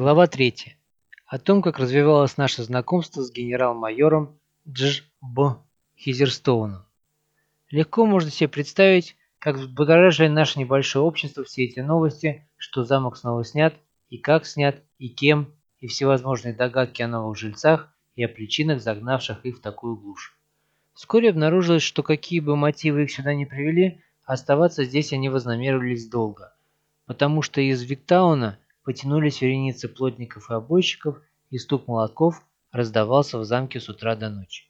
Глава 3. О том, как развивалось наше знакомство с генерал-майором Дж. Б. Хизерстоуном. Легко можно себе представить, как взбудоражили наше небольшое общество все эти новости, что замок снова снят, и как снят, и кем, и всевозможные догадки о новых жильцах и о причинах, загнавших их в такую глушь. Вскоре обнаружилось, что какие бы мотивы их сюда не привели, оставаться здесь они вознамерились долго, потому что из Виктауна потянулись вереницы плотников и обойщиков, и стук молотков раздавался в замке с утра до ночи.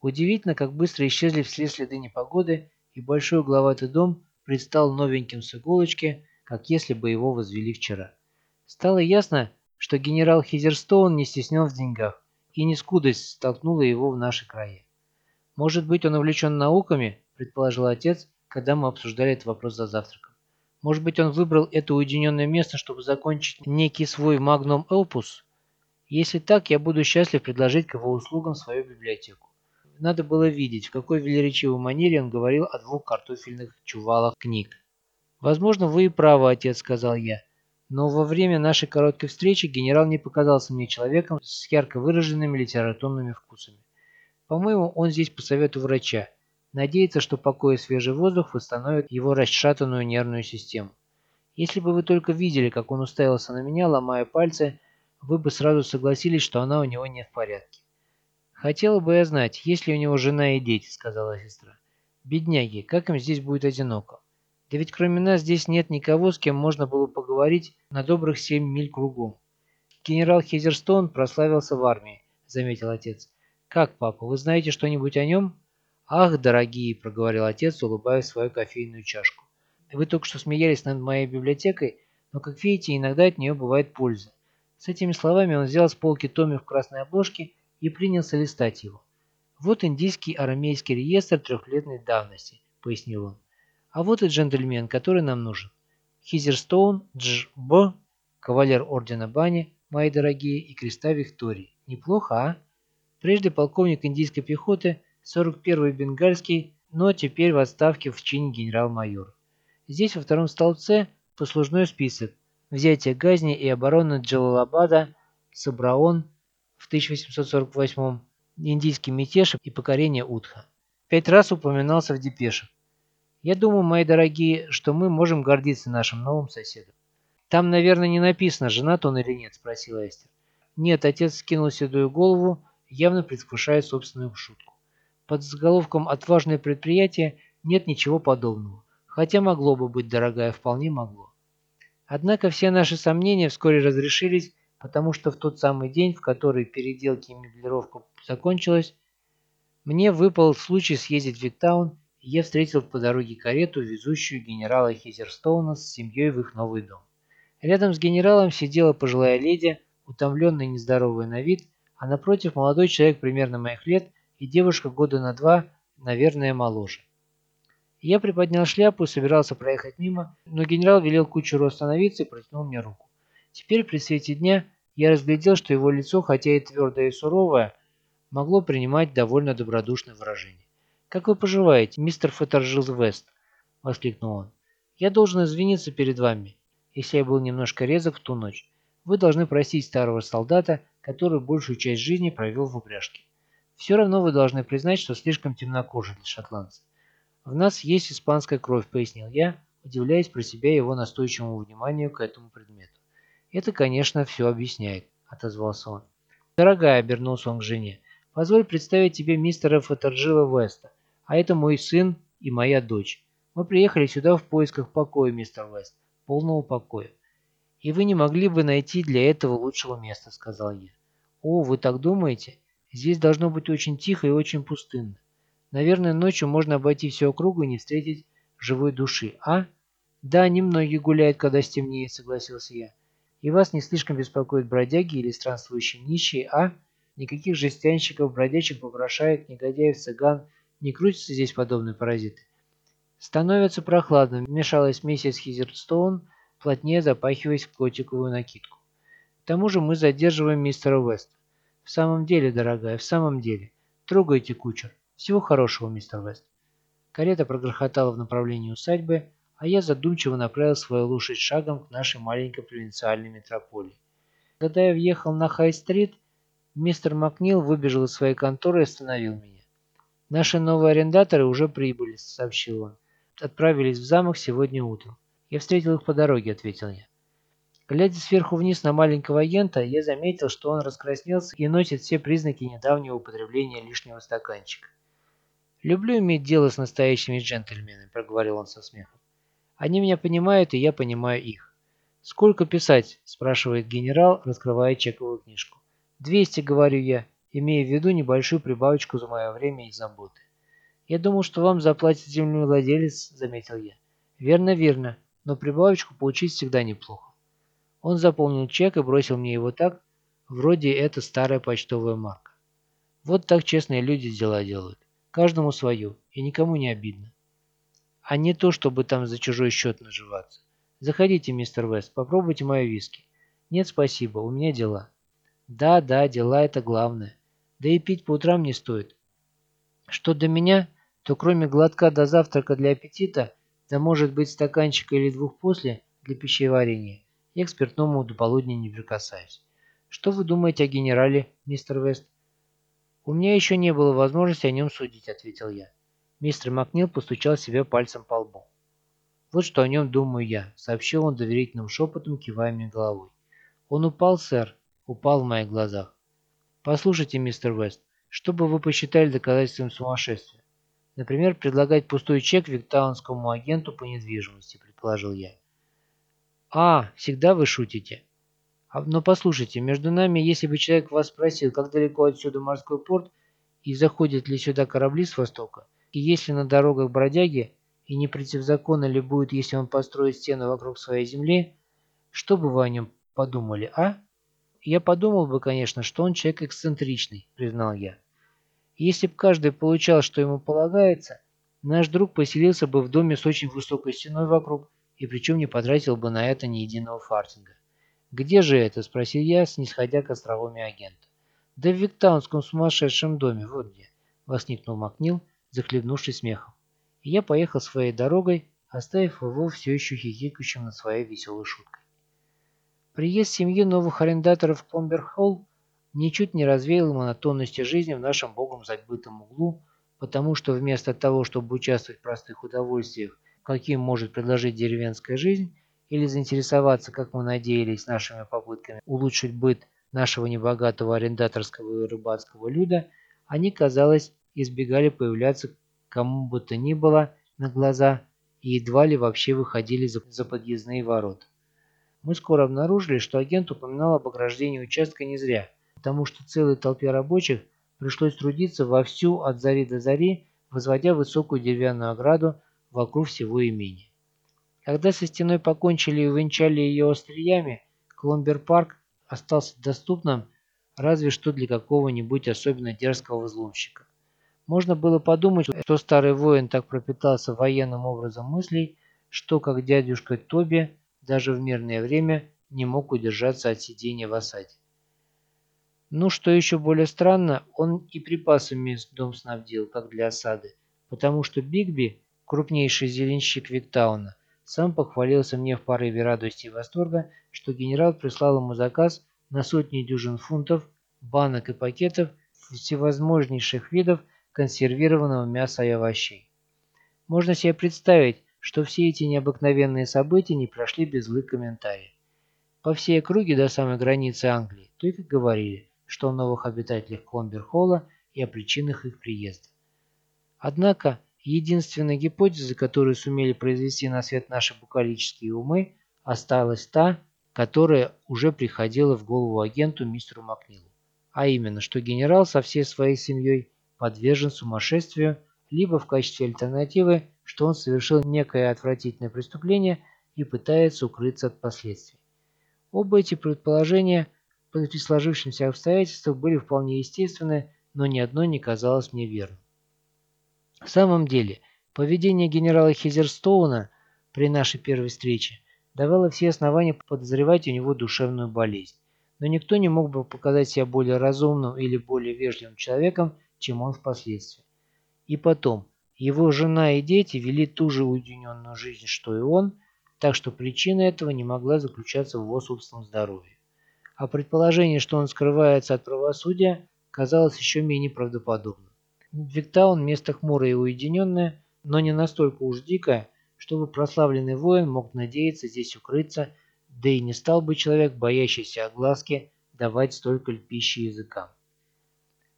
Удивительно, как быстро исчезли все следы непогоды, и большой угловатый дом предстал новеньким с иголочки, как если бы его возвели вчера. Стало ясно, что генерал Хизерстоун не стеснен в деньгах, и не скудость столкнула его в наши края. «Может быть, он увлечен науками?» – предположил отец, когда мы обсуждали этот вопрос за завтраком. Может быть, он выбрал это уединенное место, чтобы закончить некий свой магнум опус? Если так, я буду счастлив предложить к его услугам свою библиотеку. Надо было видеть, в какой велеречивой манере он говорил о двух картофельных чувалах книг. «Возможно, вы и правы, отец», — сказал я. Но во время нашей короткой встречи генерал не показался мне человеком с ярко выраженными литературными вкусами. По-моему, он здесь по совету врача. Надеется, что покой и свежий воздух восстановят его расшатанную нервную систему. Если бы вы только видели, как он уставился на меня, ломая пальцы, вы бы сразу согласились, что она у него не в порядке. «Хотела бы я знать, есть ли у него жена и дети», — сказала сестра. «Бедняги, как им здесь будет одиноко? Да ведь кроме нас здесь нет никого, с кем можно было поговорить на добрых семь миль кругом». «Генерал Хезерстон прославился в армии», — заметил отец. «Как, папа, вы знаете что-нибудь о нем?» «Ах, дорогие!» – проговорил отец, улыбаясь в свою кофейную чашку. «Вы только что смеялись над моей библиотекой, но, как видите, иногда от нее бывает польза». С этими словами он взял с полки томик в красной обложке и принялся листать его. «Вот индийский арамейский реестр трехлетней давности», – пояснил он. «А вот и джентльмен, который нам нужен. Хизерстоун Дж. Б. Кавалер Ордена Бани, мои дорогие, и креста Виктории. Неплохо, а?» Прежде полковник индийской пехоты – 41-й бенгальский, но теперь в отставке в чине генерал-майор. Здесь во втором столбце послужной список. Взятие Газни и оборона Джалалабада, Сабраон в 1848 индийский мятеж и покорение Утха. Пять раз упоминался в депешах. Я думаю, мои дорогие, что мы можем гордиться нашим новым соседом. Там, наверное, не написано, женат он или нет, спросила Эстер. Нет, отец скинул седую голову, явно предвкушая собственную шутку. Под заголовком «Отважное предприятие» нет ничего подобного, хотя могло бы быть, дорогая, вполне могло. Однако все наши сомнения вскоре разрешились, потому что в тот самый день, в который переделки и меблировка закончилась, мне выпал случай съездить в Виктаун, и я встретил по дороге карету, везущую генерала Хизерстоуна с семьей в их новый дом. Рядом с генералом сидела пожилая леди, утомленная и нездоровая на вид, а напротив молодой человек примерно моих лет – и девушка года на два, наверное, моложе. Я приподнял шляпу и собирался проехать мимо, но генерал велел кучеру остановиться и протянул мне руку. Теперь при свете дня я разглядел, что его лицо, хотя и твердое и суровое, могло принимать довольно добродушное выражение. «Как вы поживаете, мистер Феттержилл Вест?» – воскликнул он. «Я должен извиниться перед вами, если я был немножко резок в ту ночь. Вы должны простить старого солдата, который большую часть жизни провел в упряжке. Все равно вы должны признать, что слишком темнокожий для шотландца. В нас есть испанская кровь, пояснил я, удивляясь про себя его настойчивому вниманию к этому предмету. Это, конечно, все объясняет, отозвался он. Дорогая, обернулся он к жене, позволь представить тебе мистера Фаторджила Веста, а это мой сын и моя дочь. Мы приехали сюда в поисках покоя, мистер Вест, полного покоя. И вы не могли бы найти для этого лучшего места, сказал я. О, вы так думаете? Здесь должно быть очень тихо и очень пустынно. Наверное, ночью можно обойти всю округу и не встретить живой души, а? Да, немногие гуляют, когда стемнеет, согласился я. И вас не слишком беспокоят бродяги или странствующие нищие, а? Никаких жестянщиков, бродячих, попрошаек, негодяев, цыган. Не крутятся здесь подобные паразиты. Становится прохладно, вмешалась миссис Хизерстоун, плотнее запахиваясь в котиковую накидку. К тому же мы задерживаем мистера Веста. В самом деле, дорогая, в самом деле. Трогайте кучер. Всего хорошего, мистер Вест. Карета прогрохотала в направлении усадьбы, а я задумчиво направил свою лошадь шагом к нашей маленькой провинциальной метрополии. Когда я въехал на Хай-стрит, мистер Макнил выбежал из своей конторы и остановил меня. «Наши новые арендаторы уже прибыли», — сообщил он. «Отправились в замок сегодня утром». «Я встретил их по дороге», — ответил я. Глядя сверху вниз на маленького агента, я заметил, что он раскраснелся и носит все признаки недавнего употребления лишнего стаканчика. «Люблю иметь дело с настоящими джентльменами», — проговорил он со смехом. «Они меня понимают, и я понимаю их». «Сколько писать?» — спрашивает генерал, раскрывая чековую книжку. «Двести», — говорю я, имея в виду небольшую прибавочку за мое время и заботы. «Я думал, что вам заплатит землевладелец», — заметил я. «Верно, верно, но прибавочку получить всегда неплохо». Он заполнил чек и бросил мне его так, вроде это старая почтовая марка. Вот так честные люди дела делают. Каждому свою, и никому не обидно. А не то, чтобы там за чужой счет наживаться. Заходите, мистер Вест, попробуйте мои виски. Нет, спасибо, у меня дела. Да, да, дела это главное. Да и пить по утрам не стоит. Что до меня, то кроме глотка до завтрака для аппетита, да может быть стаканчика или двух после для пищеварения, я к спиртному до полудня не прикасаюсь. Что вы думаете о генерале, мистер Вест? У меня еще не было возможности о нем судить, ответил я. Мистер Макнил постучал себе пальцем по лбу. Вот что о нем думаю я, сообщил он доверительным шепотом, кивая мне головой. Он упал, сэр, упал в моих глазах. Послушайте, мистер Вест, что бы вы посчитали доказательством сумасшествия? Например, предлагать пустой чек виктаунскому агенту по недвижимости, предположил я. «А, всегда вы шутите?» а, «Но послушайте, между нами, если бы человек вас спросил, как далеко отсюда морской порт и заходят ли сюда корабли с востока, и если на дорогах бродяги, и не противозаконно ли будет, если он построит стену вокруг своей земли, что бы вы о нем подумали, а?» «Я подумал бы, конечно, что он человек эксцентричный», — признал я. «Если бы каждый получал, что ему полагается, наш друг поселился бы в доме с очень высокой стеной вокруг, и причем не потратил бы на это ни единого фартинга. «Где же это?» – спросил я, снисходя к островами агента. «Да в Виктаунском сумасшедшем доме, вот где!» – воскликнул Макнил, захлебнувшись смехом. И я поехал своей дорогой, оставив его все еще хихикающим над своей веселой шуткой. Приезд семьи новых арендаторов в Кломберхолл ничуть не развеял монотонности жизни в нашем богом забытом углу, потому что вместо того, чтобы участвовать в простых удовольствиях каким может предложить деревенская жизнь, или заинтересоваться, как мы надеялись, нашими попытками улучшить быт нашего небогатого арендаторского и рыбацкого люда, они, казалось, избегали появляться кому бы то ни было на глаза и едва ли вообще выходили за, подъездные ворота. Мы скоро обнаружили, что агент упоминал об ограждении участка не зря, потому что целой толпе рабочих пришлось трудиться вовсю от зари до зари, возводя высокую деревянную ограду вокруг всего имения. Когда со стеной покончили и увенчали ее остриями, Кломбер-парк остался доступным разве что для какого-нибудь особенно дерзкого взломщика. Можно было подумать, что старый воин так пропитался военным образом мыслей, что, как дядюшка Тоби, даже в мирное время не мог удержаться от сидения в осаде. Ну, что еще более странно, он и припасами дом снабдил, как для осады, потому что Бигби крупнейший зеленщик Виктауна, сам похвалился мне в порыве радости и восторга, что генерал прислал ему заказ на сотни дюжин фунтов, банок и пакетов всевозможнейших видов консервированного мяса и овощей. Можно себе представить, что все эти необыкновенные события не прошли без злых комментариев. По всей округе до самой границы Англии только говорили, что о новых обитателях Кломберхолла и о причинах их приезда. Однако, Единственной гипотезой, которую сумели произвести на свет наши букалические умы, осталась та, которая уже приходила в голову агенту мистеру Макнилу. А именно, что генерал со всей своей семьей подвержен сумасшествию, либо в качестве альтернативы, что он совершил некое отвратительное преступление и пытается укрыться от последствий. Оба эти предположения при сложившихся обстоятельствах были вполне естественны, но ни одно не казалось мне верным. В самом деле, поведение генерала Хизерстоуна при нашей первой встрече давало все основания подозревать у него душевную болезнь. Но никто не мог бы показать себя более разумным или более вежливым человеком, чем он впоследствии. И потом, его жена и дети вели ту же уединенную жизнь, что и он, так что причина этого не могла заключаться в его собственном здоровье. а предположение, что он скрывается от правосудия, казалось еще менее правдоподобным. Виктаун – место хмурое и уединенное, но не настолько уж дикое, чтобы прославленный воин мог надеяться здесь укрыться, да и не стал бы человек, боящийся огласки, давать столько пищи языкам.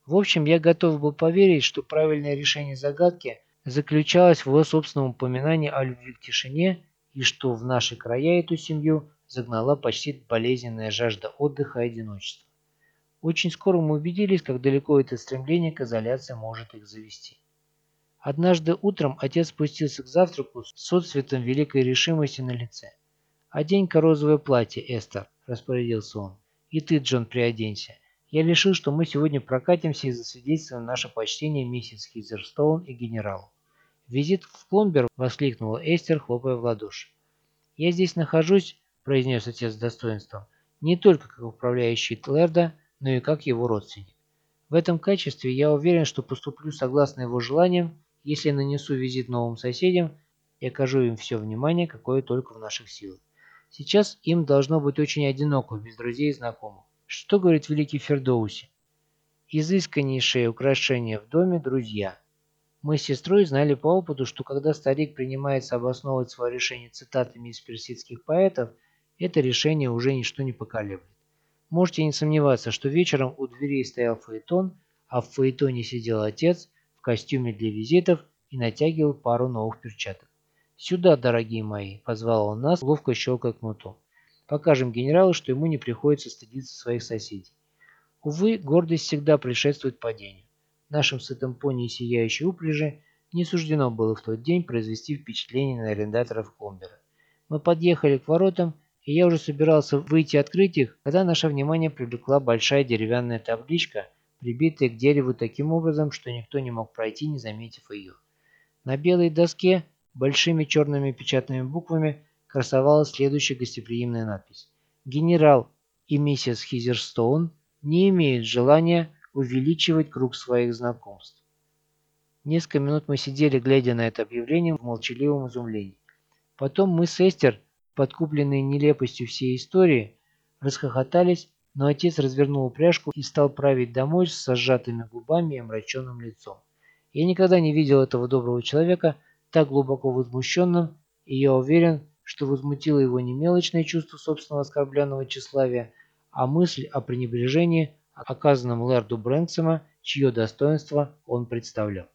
В общем, я готов был поверить, что правильное решение загадки заключалось в его собственном упоминании о любви к тишине и что в наши края эту семью загнала почти болезненная жажда отдыха и одиночества. Очень скоро мы убедились, как далеко это стремление к изоляции может их завести. Однажды утром отец спустился к завтраку с отцветом великой решимости на лице. «Одень-ка розовое платье, Эстер», – распорядился он. «И ты, Джон, приоденься. Я решил, что мы сегодня прокатимся и засвидетельствуем наше почтение миссис Хизерстоун и генералу. «Визит в Кломбер!» – воскликнула Эстер, хлопая в ладоши. «Я здесь нахожусь», – произнес отец с достоинством, – «не только как управляющий Тлерда, но и как его родственник. В этом качестве я уверен, что поступлю согласно его желаниям, если нанесу визит новым соседям и окажу им все внимание, какое только в наших силах. Сейчас им должно быть очень одиноко, без друзей и знакомых. Что говорит великий Фердоуси? Изысканнейшее украшение в доме – друзья. Мы с сестрой знали по опыту, что когда старик принимается обосновывать свое решение цитатами из персидских поэтов, это решение уже ничто не поколеблет. Можете не сомневаться, что вечером у дверей стоял фаэтон, а в фаэтоне сидел отец в костюме для визитов и натягивал пару новых перчаток. «Сюда, дорогие мои!» – позвал он нас, ловко щелкая кнутом. Покажем генералу, что ему не приходится стыдиться своих соседей. Увы, гордость всегда предшествует падению. Нашим сытым пони и сияющей упряжи не суждено было в тот день произвести впечатление на арендаторов Кломбера. Мы подъехали к воротам, и я уже собирался выйти открыть их, когда наше внимание привлекла большая деревянная табличка, прибитая к дереву таким образом, что никто не мог пройти, не заметив ее. На белой доске большими черными печатными буквами красовалась следующая гостеприимная надпись. «Генерал и миссис Хизерстоун не имеют желания увеличивать круг своих знакомств». Несколько минут мы сидели, глядя на это объявление в молчаливом изумлении. Потом мы с Эстер, подкупленные нелепостью всей истории, расхохотались, но отец развернул упряжку и стал править домой с сжатыми губами и омраченным лицом. Я никогда не видел этого доброго человека так глубоко возмущенным, и я уверен, что возмутило его не мелочное чувство собственного оскорбленного тщеславия, а мысль о пренебрежении, оказанном лэрду Брэнксома, чье достоинство он представлял.